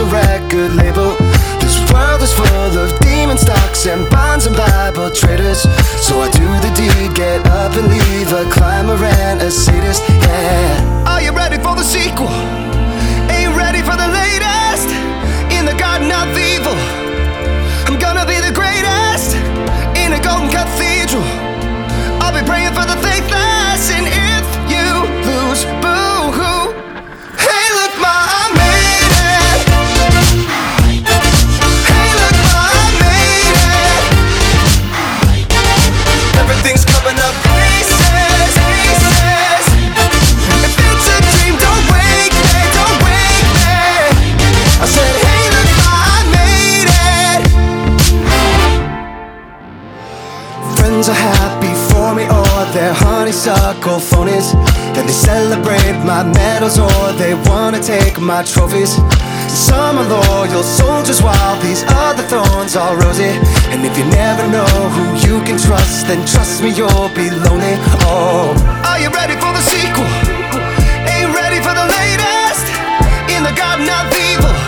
my a record label. This world is full of demon stocks and bonds and Bible traders. Coming up pieces. If it's a dream, don't wake me, don't wake me. I said, hey, look, I made it. Friends are happy for me, or they're honeysuckle phonies. Then they celebrate my medals, or they wanna take my trophies. Some are loyal soldiers, while these other thorns are rosy. And if you never know who you can trust, then trust me, you'll be lonely. Oh, are you ready for the sequel? Ain't ready for the latest in the garden of evil.